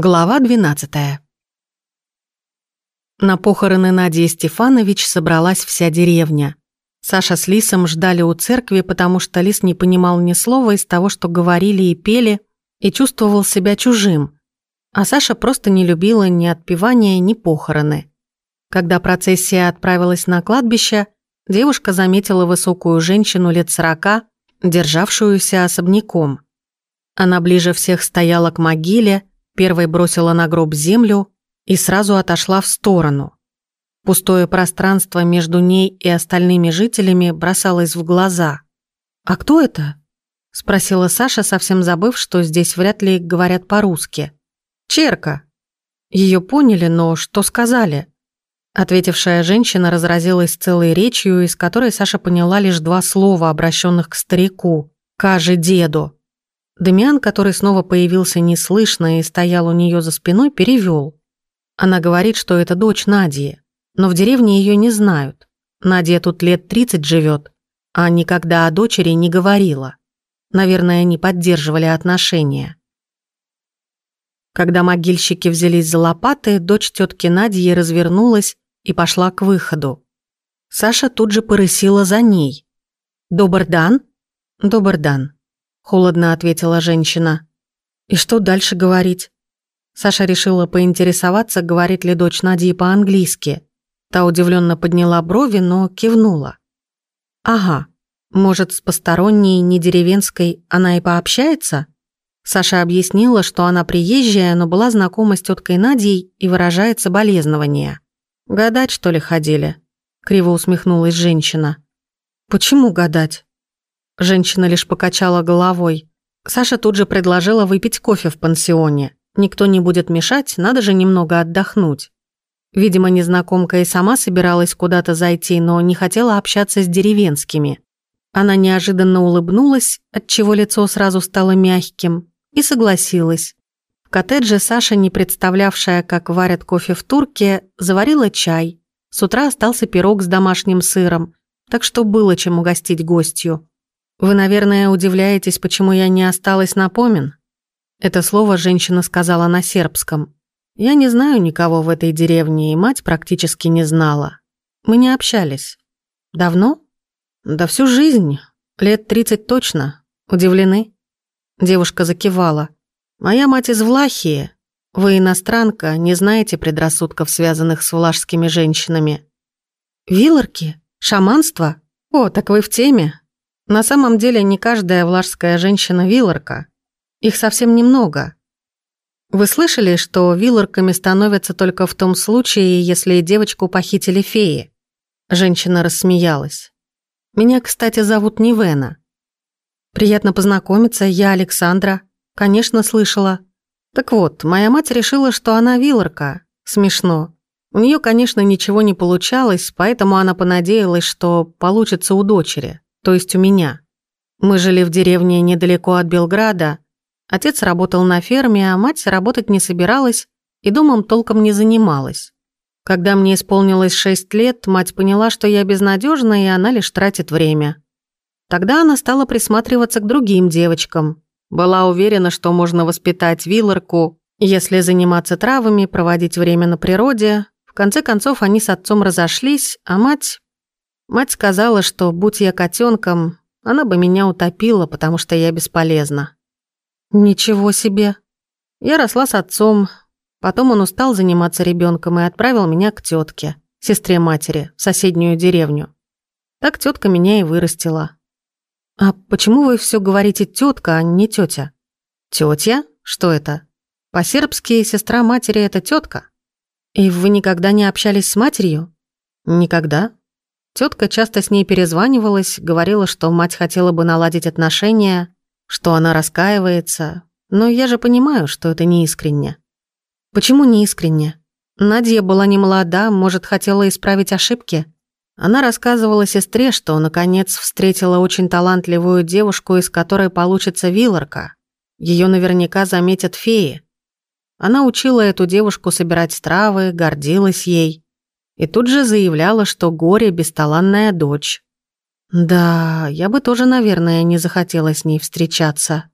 Глава 12 На похороны Надии Стефанович собралась вся деревня. Саша с Лисом ждали у церкви, потому что Лис не понимал ни слова из того, что говорили и пели, и чувствовал себя чужим. А Саша просто не любила ни отпевания, ни похороны. Когда процессия отправилась на кладбище, девушка заметила высокую женщину лет сорока, державшуюся особняком. Она ближе всех стояла к могиле, Первой бросила на гроб землю и сразу отошла в сторону. Пустое пространство между ней и остальными жителями бросалось в глаза. «А кто это?» – спросила Саша, совсем забыв, что здесь вряд ли говорят по-русски. «Черка». Ее поняли, но что сказали? Ответившая женщина разразилась целой речью, из которой Саша поняла лишь два слова, обращенных к старику – «каже деду». Демиан, который снова появился неслышно и стоял у нее за спиной, перевел. Она говорит, что это дочь Надии, но в деревне ее не знают. Надя тут лет 30 живет, а никогда о дочери не говорила. Наверное, они поддерживали отношения. Когда могильщики взялись за лопаты, дочь тетки Надии развернулась и пошла к выходу. Саша тут же порысила за ней. «Добр дан», холодно ответила женщина. И что дальше говорить? Саша решила поинтересоваться, говорит ли дочь Надии по-английски. Та удивленно подняла брови, но кивнула. Ага, может, с посторонней, не деревенской, она и пообщается? Саша объяснила, что она приезжая, но была знакома с теткой Надей и выражает соболезнования. «Гадать, что ли, ходили?» Криво усмехнулась женщина. «Почему гадать?» Женщина лишь покачала головой. Саша тут же предложила выпить кофе в пансионе. Никто не будет мешать, надо же немного отдохнуть. Видимо, незнакомка и сама собиралась куда-то зайти, но не хотела общаться с деревенскими. Она неожиданно улыбнулась, отчего лицо сразу стало мягким, и согласилась. В коттедже Саша, не представлявшая, как варят кофе в турке, заварила чай. С утра остался пирог с домашним сыром, так что было чем угостить гостью. «Вы, наверное, удивляетесь, почему я не осталась на помин?» Это слово женщина сказала на сербском. «Я не знаю никого в этой деревне, и мать практически не знала. Мы не общались. Давно? Да всю жизнь. Лет тридцать точно. Удивлены?» Девушка закивала. «Моя мать из Влахии. Вы иностранка, не знаете предрассудков, связанных с влажскими женщинами». «Виларки? Шаманство? О, так вы в теме. На самом деле не каждая влажская женщина виларка. Их совсем немного. Вы слышали, что виларками становятся только в том случае, если девочку похитили феи? Женщина рассмеялась. Меня, кстати, зовут Нивена. Приятно познакомиться, я Александра. Конечно, слышала. Так вот, моя мать решила, что она виларка. Смешно. У нее, конечно, ничего не получалось, поэтому она понадеялась, что получится у дочери то есть у меня. Мы жили в деревне недалеко от Белграда. Отец работал на ферме, а мать работать не собиралась и домом толком не занималась. Когда мне исполнилось шесть лет, мать поняла, что я безнадежна, и она лишь тратит время. Тогда она стала присматриваться к другим девочкам. Была уверена, что можно воспитать вилларку, если заниматься травами, проводить время на природе. В конце концов, они с отцом разошлись, а мать Мать сказала, что, будь я котенком, она бы меня утопила, потому что я бесполезна. Ничего себе. Я росла с отцом, потом он устал заниматься ребенком и отправил меня к тетке, сестре матери, в соседнюю деревню. Так тетка меня и вырастила. А почему вы все говорите тетка, а не тетя? Тетя? Что это? По-сербски сестра матери это тетка. И вы никогда не общались с матерью? Никогда. Тетка часто с ней перезванивалась, говорила, что мать хотела бы наладить отношения, что она раскаивается, но я же понимаю, что это не искренне. Почему не искренне? Надя была не молода, может, хотела исправить ошибки. Она рассказывала сестре, что, наконец, встретила очень талантливую девушку, из которой получится виларка. Ее наверняка заметят феи. Она учила эту девушку собирать травы, гордилась ей. И тут же заявляла, что горе – бесталанная дочь. Да, я бы тоже, наверное, не захотела с ней встречаться.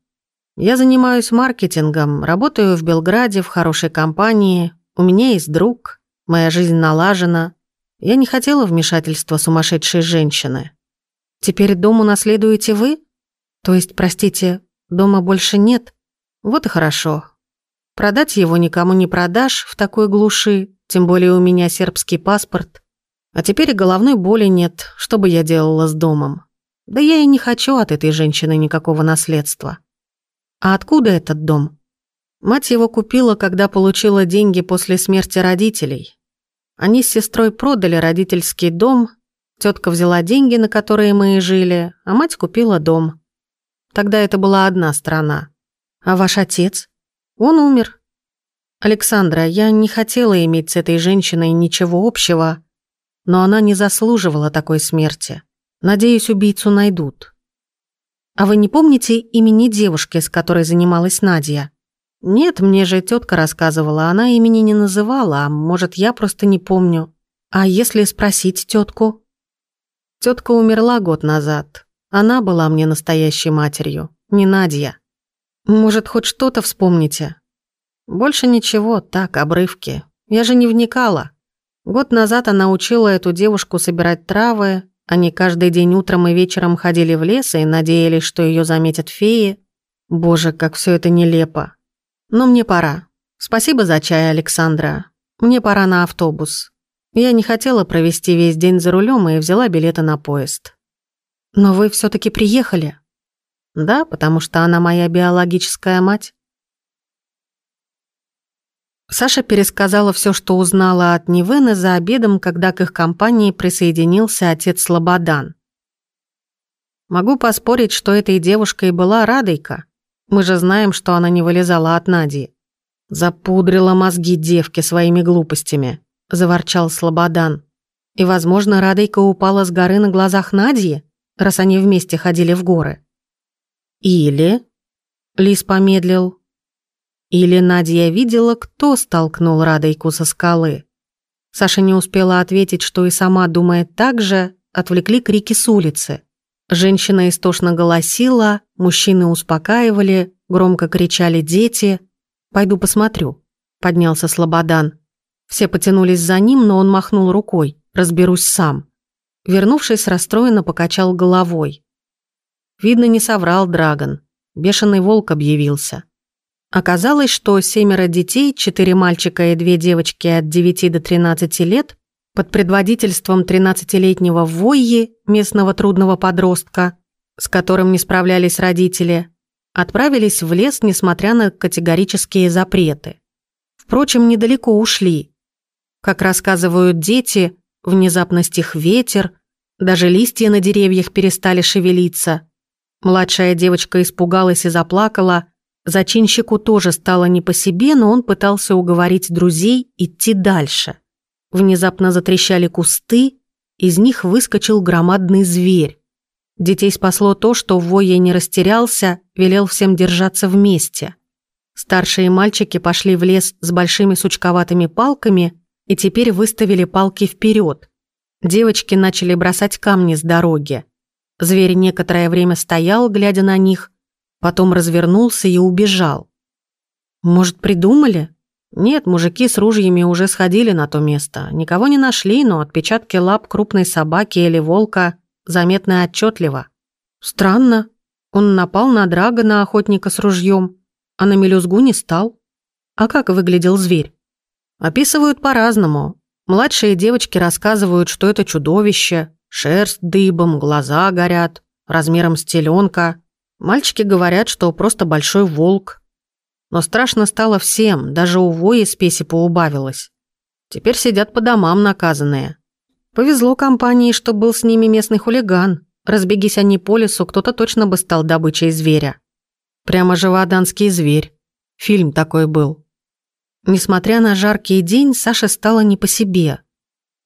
Я занимаюсь маркетингом, работаю в Белграде в хорошей компании, у меня есть друг, моя жизнь налажена. Я не хотела вмешательства сумасшедшей женщины. Теперь дом унаследуете вы? То есть, простите, дома больше нет? Вот и хорошо. Продать его никому не продашь в такой глуши, тем более у меня сербский паспорт. А теперь и головной боли нет, что бы я делала с домом. Да я и не хочу от этой женщины никакого наследства. А откуда этот дом? Мать его купила, когда получила деньги после смерти родителей. Они с сестрой продали родительский дом, тетка взяла деньги, на которые мы и жили, а мать купила дом. Тогда это была одна страна. А ваш отец? Он умер. Александра, я не хотела иметь с этой женщиной ничего общего, но она не заслуживала такой смерти. Надеюсь, убийцу найдут. А вы не помните имени девушки, с которой занималась Надя? Нет, мне же тетка рассказывала, она имени не называла, а может, я просто не помню. А если спросить тетку? Тетка умерла год назад. Она была мне настоящей матерью, не Надя. Может, хоть что-то вспомните? Больше ничего, так, обрывки. Я же не вникала. Год назад она учила эту девушку собирать травы, они каждый день утром и вечером ходили в лес и надеялись, что ее заметят феи. Боже, как все это нелепо. Но мне пора. Спасибо за чай, Александра. Мне пора на автобус. Я не хотела провести весь день за рулем и взяла билеты на поезд. Но вы все таки приехали? Да, потому что она моя биологическая мать. Саша пересказала все, что узнала от Нивены за обедом, когда к их компании присоединился отец Слободан. «Могу поспорить, что этой девушкой была Радойка. Мы же знаем, что она не вылезала от Нади. Запудрила мозги девки своими глупостями», – заворчал Слободан. «И, возможно, Радойка упала с горы на глазах Надьи, раз они вместе ходили в горы». «Или...» – Лис помедлил. Или Надя видела, кто столкнул Радойку со скалы. Саша не успела ответить, что и сама думает так же, отвлекли крики с улицы. Женщина истошно голосила, мужчины успокаивали, громко кричали дети. «Пойду посмотрю», — поднялся Слободан. Все потянулись за ним, но он махнул рукой. «Разберусь сам». Вернувшись, расстроенно покачал головой. Видно, не соврал Драгон. Бешеный волк объявился. Оказалось, что семеро детей, четыре мальчика и две девочки от 9 до 13 лет, под предводительством 13-летнего Войи, местного трудного подростка, с которым не справлялись родители, отправились в лес, несмотря на категорические запреты. Впрочем, недалеко ушли. Как рассказывают дети, внезапно стих ветер, даже листья на деревьях перестали шевелиться. Младшая девочка испугалась и заплакала – Зачинщику тоже стало не по себе, но он пытался уговорить друзей идти дальше. Внезапно затрещали кусты, из них выскочил громадный зверь. Детей спасло то, что Воя не растерялся, велел всем держаться вместе. Старшие мальчики пошли в лес с большими сучковатыми палками и теперь выставили палки вперед. Девочки начали бросать камни с дороги. Зверь некоторое время стоял, глядя на них, Потом развернулся и убежал. Может, придумали? Нет, мужики с ружьями уже сходили на то место. Никого не нашли, но отпечатки лап крупной собаки или волка заметны отчетливо. Странно. Он напал на Драгона, охотника с ружьем, а на мелюзгу не стал. А как выглядел зверь? Описывают по-разному. Младшие девочки рассказывают, что это чудовище, шерсть дыбом, глаза горят, размером с теленка. Мальчики говорят, что просто большой волк. Но страшно стало всем, даже у вои спеси поубавилось. Теперь сидят по домам наказанные. Повезло компании, что был с ними местный хулиган. Разбегись они по лесу, кто-то точно бы стал добычей зверя. Прямо живоданский зверь. Фильм такой был. Несмотря на жаркий день, Саша стала не по себе.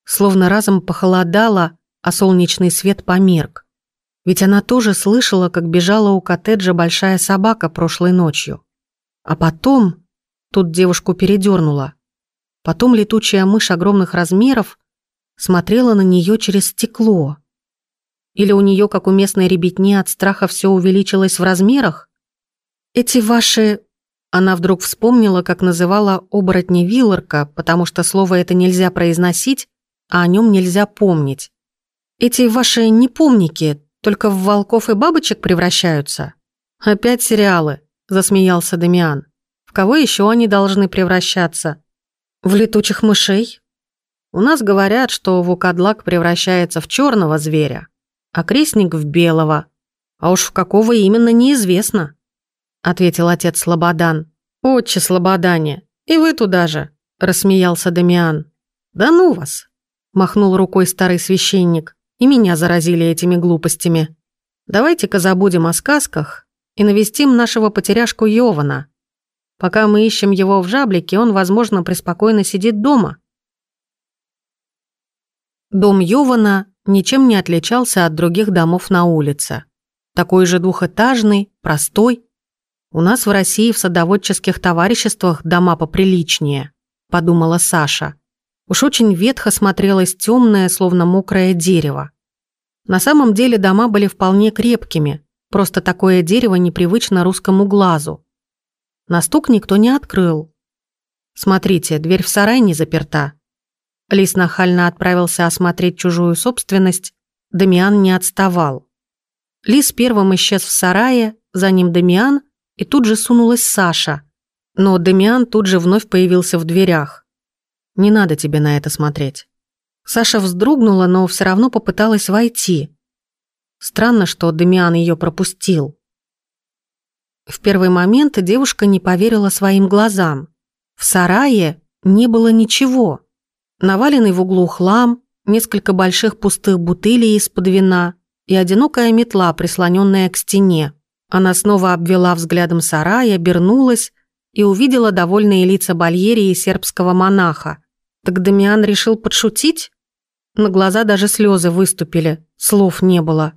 Словно разом похолодало, а солнечный свет померк. Ведь она тоже слышала, как бежала у коттеджа большая собака прошлой ночью. А потом... Тут девушку передернула. Потом летучая мышь огромных размеров смотрела на нее через стекло. Или у нее, как у местной ребятни, от страха все увеличилось в размерах? Эти ваши... Она вдруг вспомнила, как называла оборотни Вилларка, потому что слово это нельзя произносить, а о нем нельзя помнить. Эти ваши непомники только в волков и бабочек превращаются? Опять сериалы, засмеялся Дамиан. В кого еще они должны превращаться? В летучих мышей? У нас говорят, что вукадлак превращается в черного зверя, а крестник в белого. А уж в какого именно неизвестно, ответил отец Слободан. Отче Слободане, и вы туда же, рассмеялся Дамиан. Да ну вас, махнул рукой старый священник. И меня заразили этими глупостями. Давайте-ка забудем о сказках и навестим нашего потеряшку Йована. Пока мы ищем его в жаблике, он, возможно, преспокойно сидит дома. Дом Йована ничем не отличался от других домов на улице. Такой же двухэтажный, простой. У нас в России в садоводческих товариществах дома поприличнее, подумала Саша. Уж очень ветхо смотрелось темное, словно мокрое дерево. На самом деле дома были вполне крепкими, просто такое дерево непривычно русскому глазу. На стук никто не открыл. Смотрите, дверь в сарай не заперта. Лис нахально отправился осмотреть чужую собственность, Дамиан не отставал. Лис первым исчез в сарае, за ним Дамиан, и тут же сунулась Саша. Но Дамиан тут же вновь появился в дверях. Не надо тебе на это смотреть». Саша вздрогнула, но все равно попыталась войти. Странно, что Демиан ее пропустил. В первый момент девушка не поверила своим глазам. В сарае не было ничего. Наваленный в углу хлам, несколько больших пустых бутылей из-под вина и одинокая метла, прислоненная к стене. Она снова обвела взглядом сарай, обернулась и увидела довольные лица Бальери и сербского монаха. Так Дамиан решил подшутить? На глаза даже слезы выступили, слов не было.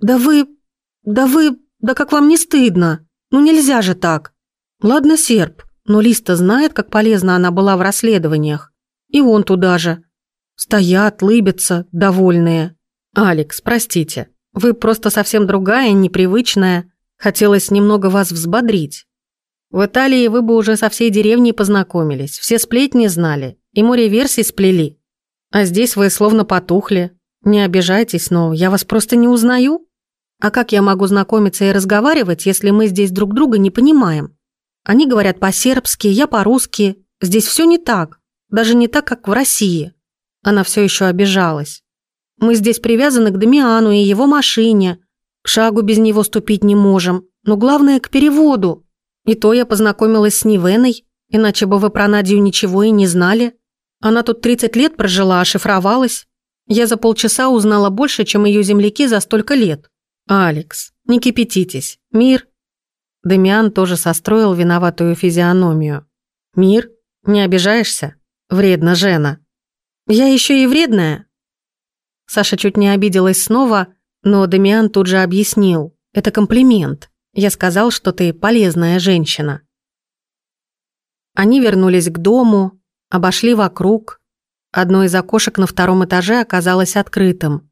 «Да вы... да вы... да как вам не стыдно? Ну нельзя же так!» «Ладно, серб, но Листа знает, как полезна она была в расследованиях. И он туда же. Стоят, лыбятся, довольные. Алекс, простите, вы просто совсем другая, непривычная. Хотелось немного вас взбодрить. В Италии вы бы уже со всей деревней познакомились, все сплетни знали, и море версий сплели. А здесь вы словно потухли. Не обижайтесь, но я вас просто не узнаю. А как я могу знакомиться и разговаривать, если мы здесь друг друга не понимаем? Они говорят по-сербски, я по-русски. Здесь все не так. Даже не так, как в России. Она все еще обижалась. Мы здесь привязаны к Дамиану и его машине. К шагу без него ступить не можем. Но главное, к переводу. И то я познакомилась с Нивеной, иначе бы вы про Надю ничего и не знали. Она тут 30 лет прожила, ошифровалась. Я за полчаса узнала больше, чем ее земляки за столько лет. Алекс, не кипятитесь. Мир. Демиан тоже состроил виноватую физиономию. Мир? Не обижаешься? Вредно, Жена. Я еще и вредная? Саша чуть не обиделась снова, но Демиан тут же объяснил. Это комплимент. Я сказал, что ты полезная женщина. Они вернулись к дому, Обошли вокруг. Одно из окошек на втором этаже оказалось открытым.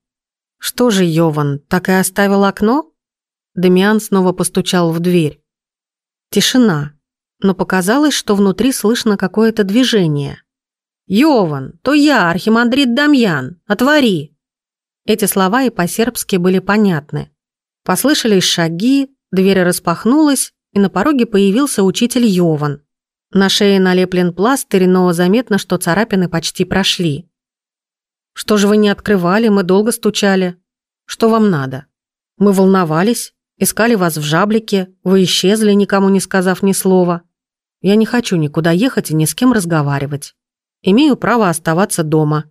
Что же, Йован, так и оставил окно? Демиан снова постучал в дверь. Тишина, но показалось, что внутри слышно какое-то движение. «Йован, то я, архимандрит Дамьян, отвори!» Эти слова и по-сербски были понятны. Послышались шаги, дверь распахнулась, и на пороге появился учитель Йован. На шее налеплен пластырь, но заметно, что царапины почти прошли. «Что же вы не открывали? Мы долго стучали. Что вам надо? Мы волновались, искали вас в жаблике, вы исчезли, никому не сказав ни слова. Я не хочу никуда ехать и ни с кем разговаривать. Имею право оставаться дома.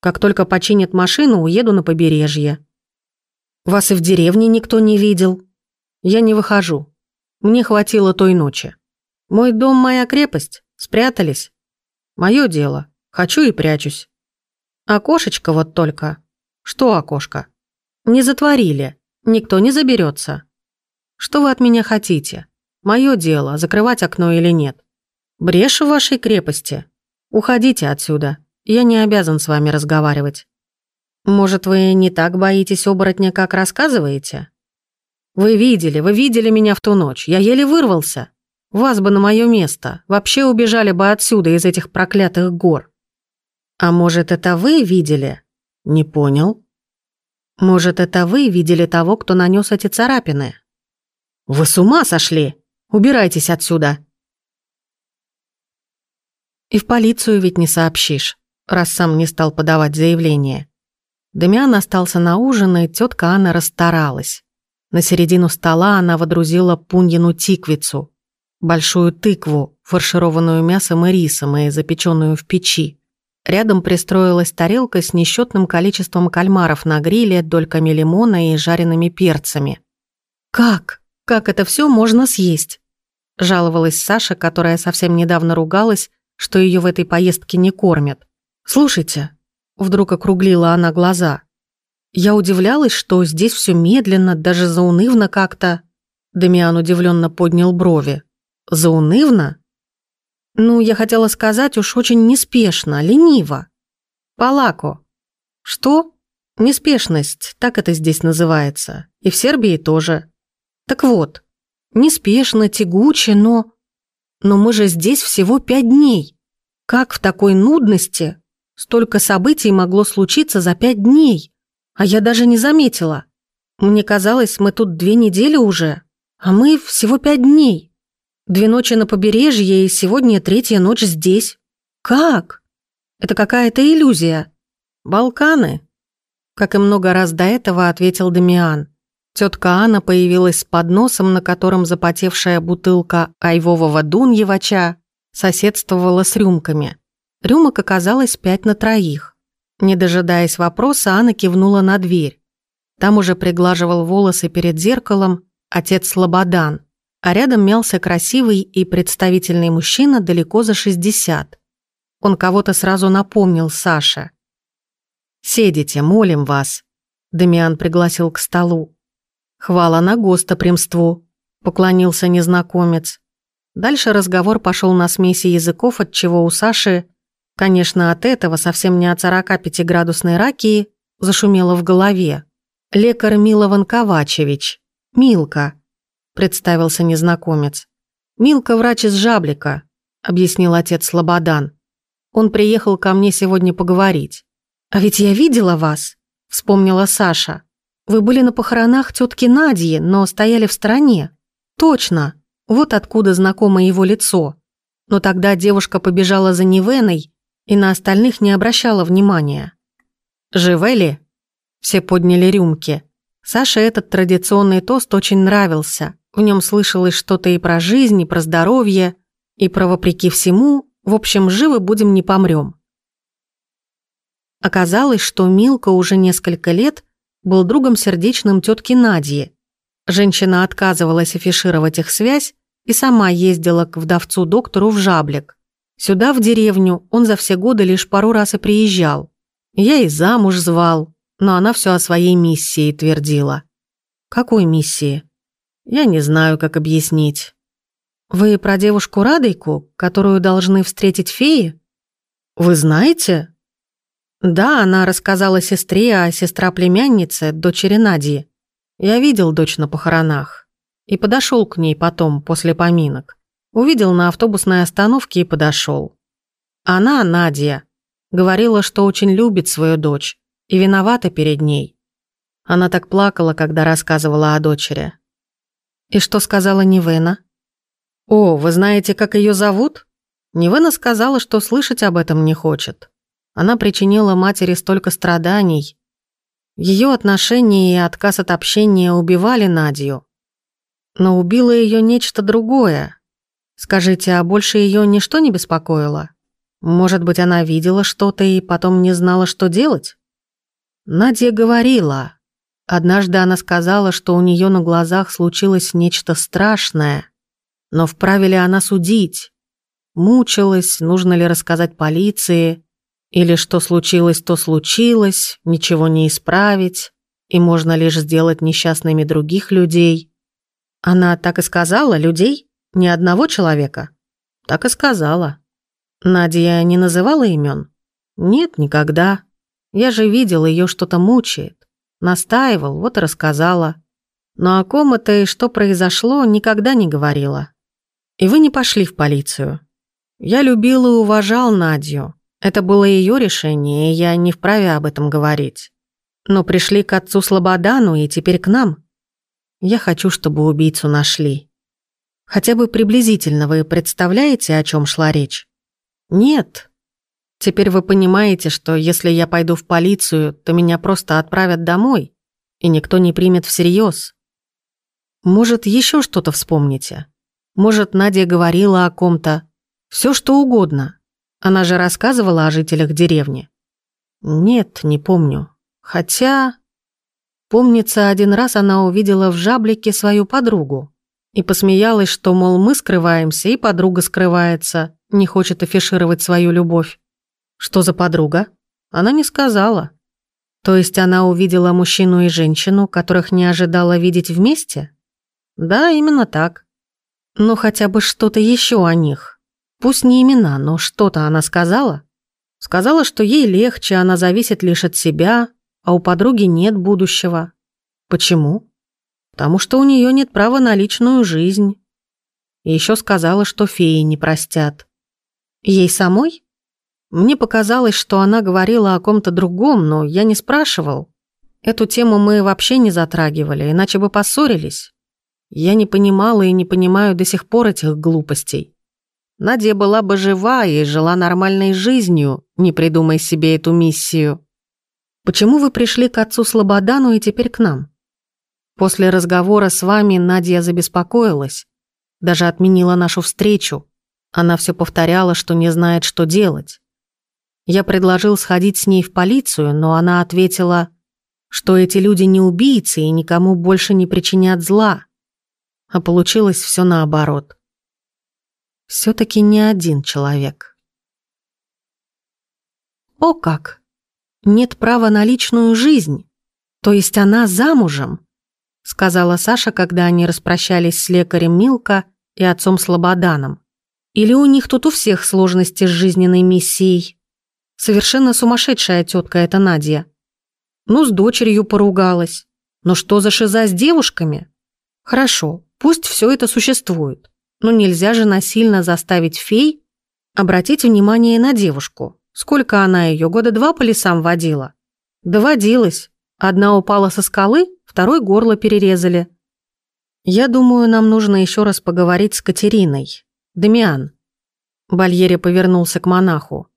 Как только починят машину, уеду на побережье. Вас и в деревне никто не видел. Я не выхожу. Мне хватило той ночи. Мой дом – моя крепость. Спрятались. Мое дело. Хочу и прячусь. Окошечко вот только. Что окошко? Не затворили. Никто не заберется. Что вы от меня хотите? Мое дело, закрывать окно или нет. Брешь в вашей крепости. Уходите отсюда. Я не обязан с вами разговаривать. Может, вы не так боитесь оборотня, как рассказываете? Вы видели, вы видели меня в ту ночь. Я еле вырвался. Вас бы на мое место. Вообще убежали бы отсюда, из этих проклятых гор. А может, это вы видели? Не понял. Может, это вы видели того, кто нанес эти царапины? Вы с ума сошли? Убирайтесь отсюда. И в полицию ведь не сообщишь, раз сам не стал подавать заявление. Дамиан остался на ужин, и тетка Анна расстаралась. На середину стола она водрузила пуньину тиквицу, большую тыкву, фаршированную мясом и рисом и запеченную в печи. Рядом пристроилась тарелка с несчетным количеством кальмаров на гриле, дольками лимона и жареными перцами. «Как? Как это все можно съесть?» Жаловалась Саша, которая совсем недавно ругалась, что ее в этой поездке не кормят. «Слушайте», — вдруг округлила она глаза, «я удивлялась, что здесь все медленно, даже заунывно как-то». Дамиан удивленно поднял брови. «Заунывно?» «Ну, я хотела сказать уж очень неспешно, лениво. Палако». «Что?» «Неспешность, так это здесь называется. И в Сербии тоже. Так вот, неспешно, тягуче, но...» Но мы же здесь всего пять дней. Как в такой нудности столько событий могло случиться за пять дней? А я даже не заметила. Мне казалось, мы тут две недели уже, а мы всего пять дней. Две ночи на побережье и сегодня третья ночь здесь. Как? Это какая-то иллюзия. Балканы. Как и много раз до этого ответил Дамиан. Тетка Анна появилась с подносом, на котором запотевшая бутылка айвового дуньевача соседствовала с рюмками. Рюмок оказалось пять на троих. Не дожидаясь вопроса, Анна кивнула на дверь. Там уже приглаживал волосы перед зеркалом отец Слободан, а рядом мялся красивый и представительный мужчина далеко за 60. Он кого-то сразу напомнил Саше. «Седите, молим вас», — Дамиан пригласил к столу. «Хвала на гостопримству», — поклонился незнакомец. Дальше разговор пошел на смеси языков, от чего у Саши, конечно, от этого, совсем не от 45-градусной ракии, зашумело в голове. «Лекарь Милован Ковачевич. Милка», — представился незнакомец. «Милка врач из Жаблика», — объяснил отец Слободан. «Он приехал ко мне сегодня поговорить». «А ведь я видела вас», — вспомнила Саша. Вы были на похоронах тетки Надьи, но стояли в стороне. Точно. Вот откуда знакомо его лицо. Но тогда девушка побежала за Невеной и на остальных не обращала внимания. «Живели?» Все подняли рюмки. Саше этот традиционный тост очень нравился. В нем слышалось что-то и про жизнь, и про здоровье, и про вопреки всему. В общем, живы будем, не помрем. Оказалось, что Милка уже несколько лет был другом сердечным тетки Надьи. Женщина отказывалась афишировать их связь и сама ездила к вдовцу-доктору в Жаблик. Сюда, в деревню, он за все годы лишь пару раз и приезжал. Я и замуж звал, но она все о своей миссии твердила. Какой миссии? Я не знаю, как объяснить. Вы про девушку Радойку, которую должны встретить феи? Вы знаете? Да, она рассказала сестре, а сестра племянницы, дочери Надии. Я видел дочь на похоронах. И подошел к ней потом, после поминок. Увидел на автобусной остановке и подошел. Она, Надя, говорила, что очень любит свою дочь и виновата перед ней. Она так плакала, когда рассказывала о дочери. И что сказала Невена? «О, вы знаете, как ее зовут?» Невена сказала, что слышать об этом не хочет. Она причинила матери столько страданий. Ее отношения и отказ от общения убивали Надю. Но убило ее нечто другое. Скажите, а больше ее ничто не беспокоило? Может быть, она видела что-то и потом не знала, что делать? Надя говорила. Однажды она сказала, что у нее на глазах случилось нечто страшное. Но вправе ли она судить? Мучилась, нужно ли рассказать полиции? Или что случилось, то случилось, ничего не исправить, и можно лишь сделать несчастными других людей. Она так и сказала, людей? Ни одного человека? Так и сказала. Надя не называла имен? Нет, никогда. Я же видел, ее что-то мучает. Настаивал, вот и рассказала. Но о ком это и что произошло, никогда не говорила. И вы не пошли в полицию. Я любил и уважал Надю. Это было ее решение, и я не вправе об этом говорить. Но пришли к отцу Слободану и теперь к нам. Я хочу, чтобы убийцу нашли. Хотя бы приблизительно вы представляете, о чем шла речь? Нет. Теперь вы понимаете, что если я пойду в полицию, то меня просто отправят домой, и никто не примет всерьез. Может, еще что-то вспомните? Может, Надя говорила о ком-то? Все что угодно. Она же рассказывала о жителях деревни. Нет, не помню. Хотя... Помнится, один раз она увидела в жаблике свою подругу и посмеялась, что, мол, мы скрываемся, и подруга скрывается, не хочет афишировать свою любовь. Что за подруга? Она не сказала. То есть она увидела мужчину и женщину, которых не ожидала видеть вместе? Да, именно так. Но хотя бы что-то еще о них. Пусть не имена, но что-то она сказала. Сказала, что ей легче, она зависит лишь от себя, а у подруги нет будущего. Почему? Потому что у нее нет права на личную жизнь. И еще сказала, что феи не простят. Ей самой? Мне показалось, что она говорила о ком-то другом, но я не спрашивал. Эту тему мы вообще не затрагивали, иначе бы поссорились. Я не понимала и не понимаю до сих пор этих глупостей. Надя была бы жива и жила нормальной жизнью, не придумай себе эту миссию. Почему вы пришли к отцу Слободану и теперь к нам? После разговора с вами Надя забеспокоилась, даже отменила нашу встречу. Она все повторяла, что не знает, что делать. Я предложил сходить с ней в полицию, но она ответила, что эти люди не убийцы и никому больше не причинят зла а получилось все наоборот. Все-таки не один человек. О как! Нет права на личную жизнь. То есть она замужем, сказала Саша, когда они распрощались с лекарем Милка и отцом Слободаном. Или у них тут у всех сложности с жизненной миссией. Совершенно сумасшедшая тетка эта Надя. Ну, с дочерью поругалась. Но что за шиза с девушками? Хорошо, Пусть все это существует, но нельзя же насильно заставить фей обратить внимание на девушку. Сколько она ее года два по лесам водила? Доводилась. Одна упала со скалы, второй горло перерезали. Я думаю, нам нужно еще раз поговорить с Катериной. Дамиан. Бальери повернулся к монаху.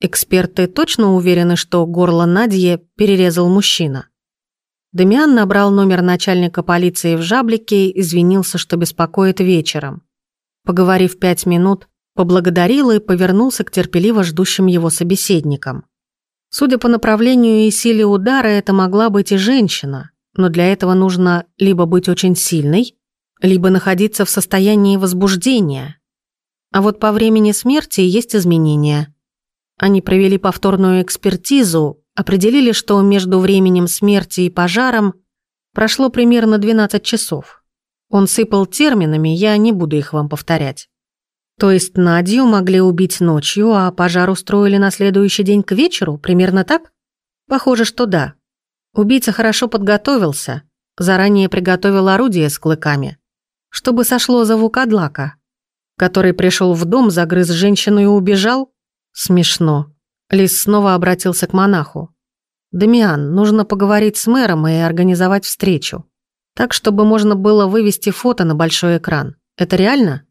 Эксперты точно уверены, что горло Надье перерезал мужчина? Демиан набрал номер начальника полиции в Жаблике и извинился, что беспокоит вечером. Поговорив пять минут, поблагодарил и повернулся к терпеливо ждущим его собеседникам. Судя по направлению и силе удара, это могла быть и женщина, но для этого нужно либо быть очень сильной, либо находиться в состоянии возбуждения. А вот по времени смерти есть изменения. Они провели повторную экспертизу, определили, что между временем смерти и пожаром прошло примерно 12 часов. Он сыпал терминами, я не буду их вам повторять. То есть Надю могли убить ночью, а пожар устроили на следующий день к вечеру, примерно так? Похоже, что да. Убийца хорошо подготовился, заранее приготовил орудие с клыками, чтобы сошло за Вукадлака, который пришел в дом, загрыз женщину и убежал. Смешно. Лис снова обратился к монаху. «Дамиан, нужно поговорить с мэром и организовать встречу. Так, чтобы можно было вывести фото на большой экран. Это реально?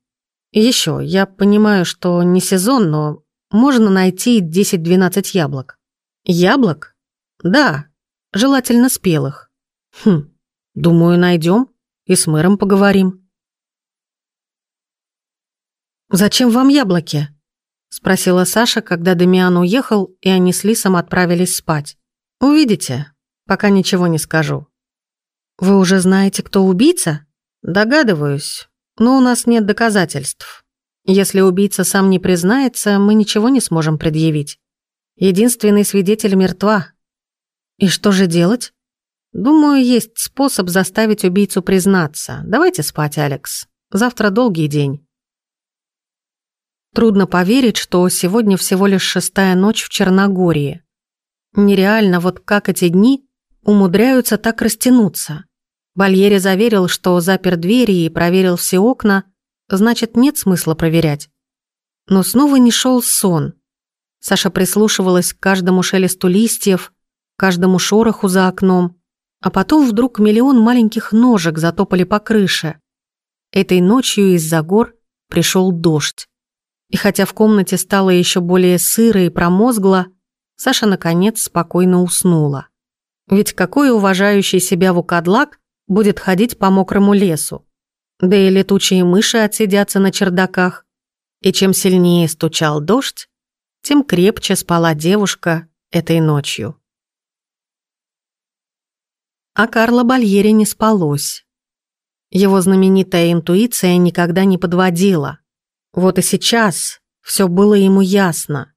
И еще, я понимаю, что не сезон, но можно найти 10-12 яблок». «Яблок? Да, желательно спелых. Хм, думаю, найдем и с мэром поговорим». «Зачем вам яблоки?» — спросила Саша, когда Дамиан уехал, и они с Лисом отправились спать. «Увидите. Пока ничего не скажу». «Вы уже знаете, кто убийца?» «Догадываюсь, но у нас нет доказательств. Если убийца сам не признается, мы ничего не сможем предъявить. Единственный свидетель мертва. И что же делать? Думаю, есть способ заставить убийцу признаться. Давайте спать, Алекс. Завтра долгий день. Трудно поверить, что сегодня всего лишь шестая ночь в Черногории. Нереально, вот как эти дни умудряются так растянуться. Бальери заверил, что запер двери и проверил все окна, значит, нет смысла проверять. Но снова не шел сон. Саша прислушивалась к каждому шелесту листьев, каждому шороху за окном, а потом вдруг миллион маленьких ножек затопали по крыше. Этой ночью из-за гор пришел дождь. И хотя в комнате стало еще более сыро и промозгло, Саша наконец спокойно уснула. Ведь какой уважающий себя вукадлак будет ходить по мокрому лесу? Да и летучие мыши отсидятся на чердаках. И чем сильнее стучал дождь, тем крепче спала девушка этой ночью. А Карло Бальери не спалось. Его знаменитая интуиция никогда не подводила. Вот и сейчас все было ему ясно.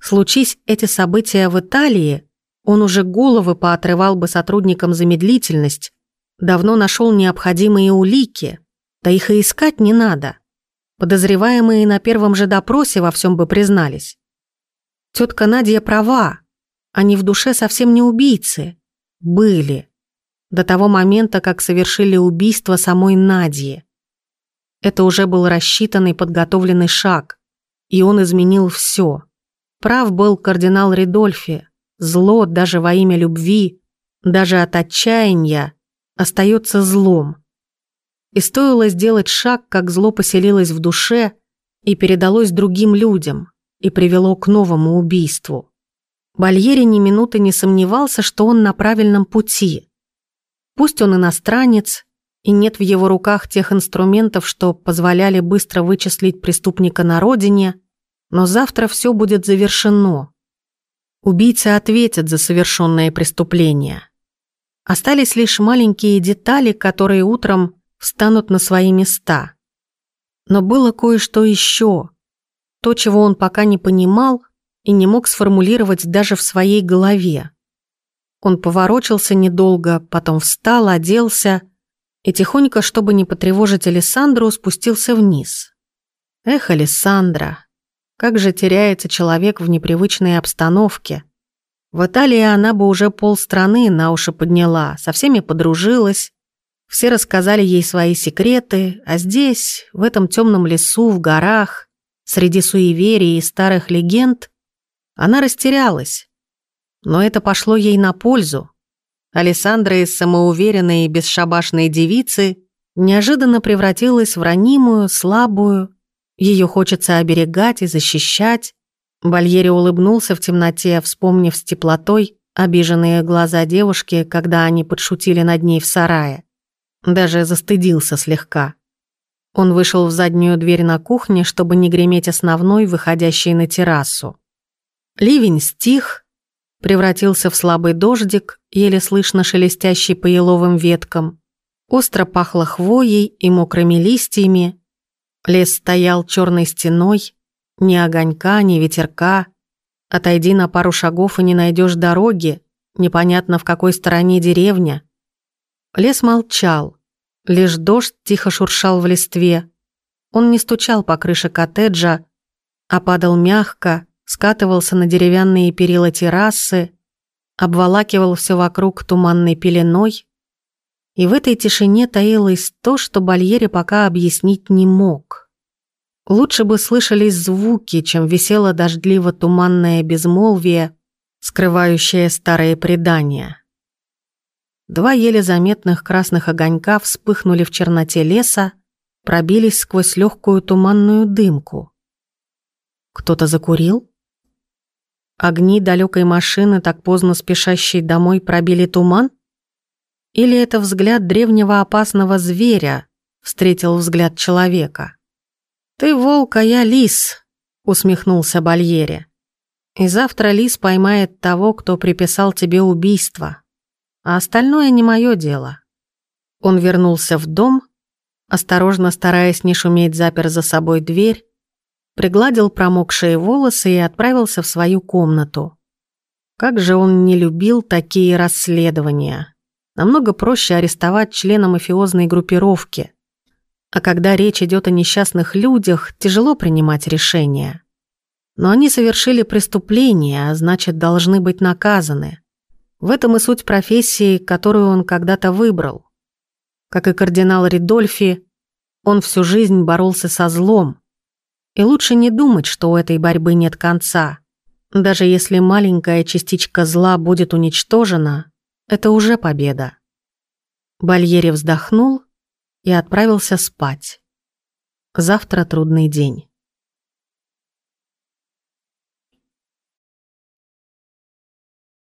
Случись эти события в Италии, он уже головы поотрывал бы сотрудникам замедлительность, давно нашел необходимые улики, да их и искать не надо. Подозреваемые на первом же допросе во всем бы признались. Тетка Надя права, они в душе совсем не убийцы. Были. До того момента, как совершили убийство самой Надьи. Это уже был рассчитанный подготовленный шаг, и он изменил все. Прав был кардинал Ридольфи. Зло даже во имя любви, даже от отчаяния, остается злом. И стоило сделать шаг, как зло поселилось в душе и передалось другим людям, и привело к новому убийству. Бальери ни минуты не сомневался, что он на правильном пути. Пусть он иностранец, и нет в его руках тех инструментов, что позволяли быстро вычислить преступника на родине, но завтра все будет завершено. Убийцы ответят за совершенное преступление. Остались лишь маленькие детали, которые утром встанут на свои места. Но было кое-что еще, то, чего он пока не понимал и не мог сформулировать даже в своей голове. Он поворочился недолго, потом встал, оделся и тихонько, чтобы не потревожить Александру, спустился вниз. Эх, Александра, как же теряется человек в непривычной обстановке. В Италии она бы уже полстраны на уши подняла, со всеми подружилась. Все рассказали ей свои секреты, а здесь, в этом темном лесу, в горах, среди суеверий и старых легенд, она растерялась. Но это пошло ей на пользу. Александра из самоуверенной и бесшабашной девицы неожиданно превратилась в ранимую, слабую. Ее хочется оберегать и защищать. Бальери улыбнулся в темноте, вспомнив с теплотой обиженные глаза девушки, когда они подшутили над ней в сарае. Даже застыдился слегка. Он вышел в заднюю дверь на кухне, чтобы не греметь основной, выходящей на террасу. Ливень стих, превратился в слабый дождик, еле слышно шелестящий по еловым веткам. Остро пахло хвоей и мокрыми листьями. Лес стоял черной стеной, ни огонька, ни ветерка. Отойди на пару шагов и не найдешь дороги, непонятно в какой стороне деревня. Лес молчал, лишь дождь тихо шуршал в листве. Он не стучал по крыше коттеджа, а падал мягко, скатывался на деревянные перила террасы, обволакивал все вокруг туманной пеленой, и в этой тишине таилось то, что Бальери пока объяснить не мог. Лучше бы слышались звуки, чем висело дождливо-туманное безмолвие, скрывающее старые предания. Два еле заметных красных огонька вспыхнули в черноте леса, пробились сквозь легкую туманную дымку. Кто-то закурил? Огни далекой машины, так поздно спешащей домой, пробили туман? Или это взгляд древнего опасного зверя встретил взгляд человека? «Ты волк, а я лис», — усмехнулся Бальере. «И завтра лис поймает того, кто приписал тебе убийство. А остальное не мое дело». Он вернулся в дом, осторожно стараясь не шуметь, запер за собой дверь, пригладил промокшие волосы и отправился в свою комнату. Как же он не любил такие расследования. Намного проще арестовать члена мафиозной группировки. А когда речь идет о несчастных людях, тяжело принимать решения. Но они совершили преступление, а значит, должны быть наказаны. В этом и суть профессии, которую он когда-то выбрал. Как и кардинал Ридольфи, он всю жизнь боролся со злом. И лучше не думать, что у этой борьбы нет конца. Даже если маленькая частичка зла будет уничтожена, это уже победа. Бальери вздохнул и отправился спать. Завтра трудный день.